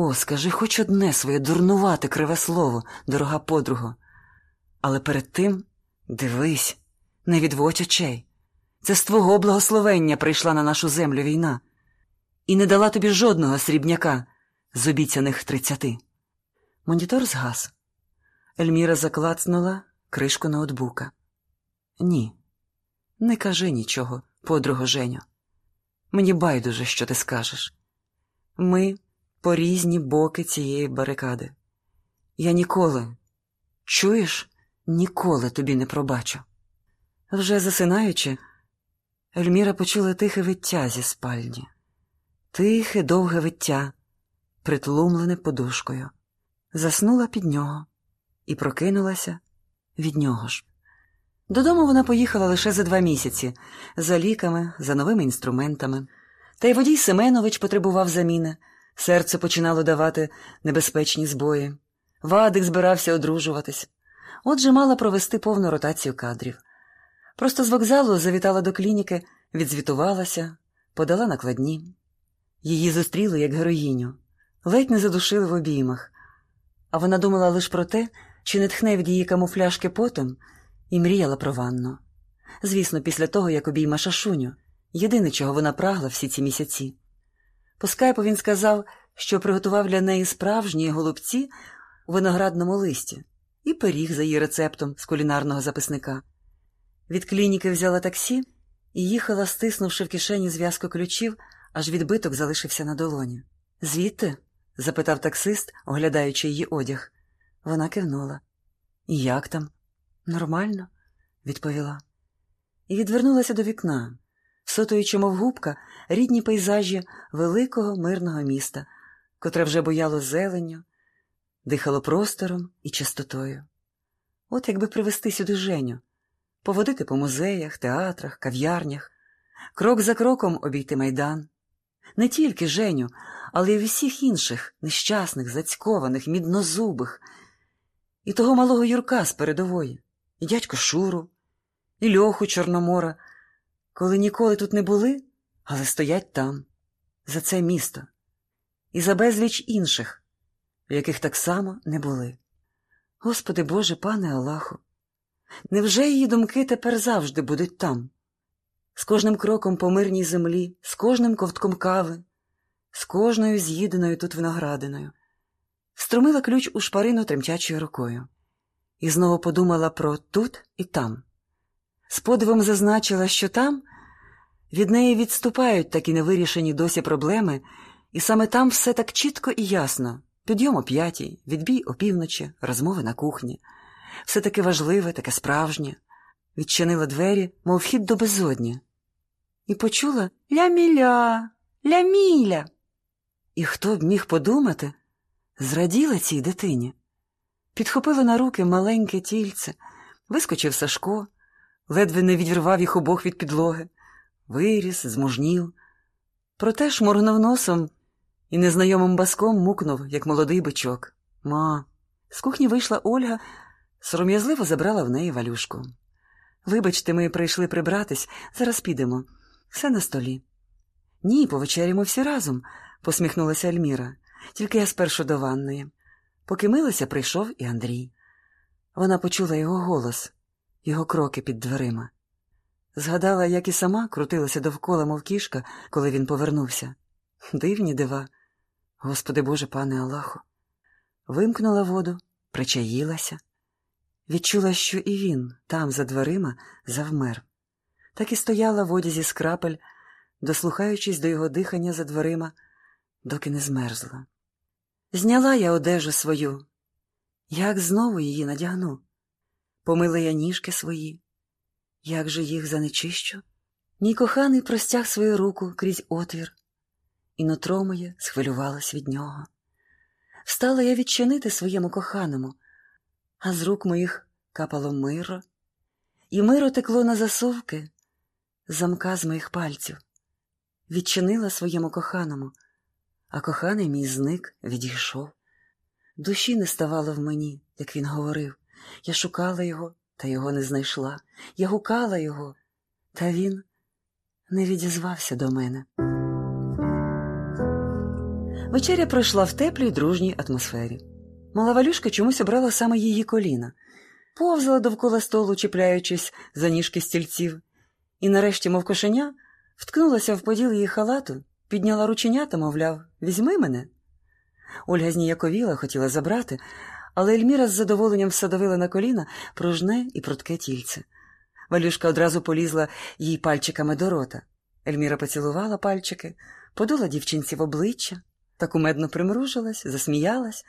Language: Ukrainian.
О, скажи хоч одне своє дурнувате криве слово, дорога подруго. Але перед тим дивись, не відводь очей. Це з твого благословення прийшла на нашу землю війна і не дала тобі жодного срібняка з обіцяних тридцяти. Монітор згас. Ельміра заклацнула кришку ноутбука. Ні, не кажи нічого, подруго Женю. Мені байдуже, що ти скажеш. Ми по різні боки цієї барикади. Я ніколи, чуєш, ніколи тобі не пробачу. Вже засинаючи, Ельміра почула тихе виття зі спальні, тихе довге виття, притлумлене подушкою, заснула під нього і прокинулася від нього ж. Додому вона поїхала лише за два місяці, за ліками, за новими інструментами. Та й водій Семенович потребував заміни, серце починало давати небезпечні збої. Вадик збирався одружуватись. Отже, мала провести повну ротацію кадрів. Просто з вокзалу завітала до клініки, відзвітувалася, подала накладні. Її зустріли як героїню, ледь не задушили в обіймах, а вона думала лише про те, чи не тхне від її камуфляжки потом, і мріяла про ванну. Звісно, після того, як обійма шашуню, єдине, чого вона прагла всі ці місяці. По скайпу він сказав, що приготував для неї справжні голубці у виноградному листі і пиріг за її рецептом з кулінарного записника. Від клініки взяла таксі і їхала, стиснувши в кишені зв'язку ключів, аж відбиток залишився на долоні. Звідти? запитав таксист, оглядаючи її одяг. Вона кивнула. Як там? Нормально, відповіла. І відвернулася до вікна, всотуючи, мов губка, рідні пейзажі великого мирного міста, котре вже бояло зеленню, дихало простором і чистотою. От якби привезти сюди Женю, поводити по музеях, театрах, кав'ярнях, крок за кроком обійти майдан. Не тільки Женю, але й всіх інших нещасних, зацькованих, міднозубих, і того малого Юрка з передової, і дядько Шуру, і льоху Чорномора, коли ніколи тут не були, але стоять там, за це місто, і за безліч інших, в яких так само не були. Господи Боже, пане Аллаху, невже її думки тепер завжди будуть там? З кожним кроком по мирній землі, з кожним ковтком кави, з кожною з'їденою тут виноградиною, струмила ключ у шпарину тремтячою рукою і знову подумала про тут і там. З подивом зазначила, що там від неї відступають такі невирішені досі проблеми, і саме там все так чітко і ясно. Підйом о п'ятій, відбій опівночі, розмови на кухні, все таке важливе, таке справжнє, відчинила двері, мов вхід до безодні, і почула ля-міля, ля-міля. І хто б міг подумати, зраділа цій дитині. Підхопила на руки маленьке тільце, вискочив Сашко, ледве не відірвав їх обох від підлоги, виріс, змужнів. Проте шморгнув носом і незнайомим баском мукнув, як молодий бичок. Ма. З кухні вийшла Ольга, сором'язливо забрала в неї валюшку. Вибачте, ми прийшли прибратись, зараз підемо. Все на столі. Ні, повечерямо всі разом, посміхнулася Альміра. Тільки я спершу до ванної. Поки милася, прийшов і Андрій. Вона почула його голос, його кроки під дверима. Згадала, як і сама крутилася довкола, мов кішка, коли він повернувся. Дивні дива. Господи Боже, пане Аллаху. Вимкнула воду, причаїлася, відчула, що і він, там, за дверима, завмер. Так і стояла в одязі з крапель, дослухаючись до його дихання за дверима, доки не змерзла. Зняла я одежу свою, як знову її надягну. Помила я ніжки свої, як же їх занечищу? Мій коханий простяг свою руку крізь отвір, і нутро моє схвилювалось від нього. Встала я відчинити своєму коханому, а з рук моїх капало миро, і миро текло на засовки, замка з моїх пальців. Відчинила своєму коханому а коханий мій зник відійшов. Душі не ставало в мені, як він говорив. Я шукала його, та його не знайшла. Я гукала його, та він не відізвався до мене. Вечеря пройшла в теплій дружній атмосфері. Мала Валюшка чомусь обрала саме її коліна, повзала довкола столу, чіпляючись за ніжки стільців, і нарешті, мов кошеня, вткнулася в поділ її халату, підняла рученята, мовляв, візьми мене. Ольга зніяковіла, хотіла забрати, але Ельміра з задоволенням всадовила на коліна пружне і прудке тільце. Валюшка одразу полізла їй пальчиками до рота. Ельміра поцілувала пальчики, подула дівчинці в обличчя, та кумедно примружилась, засміялась,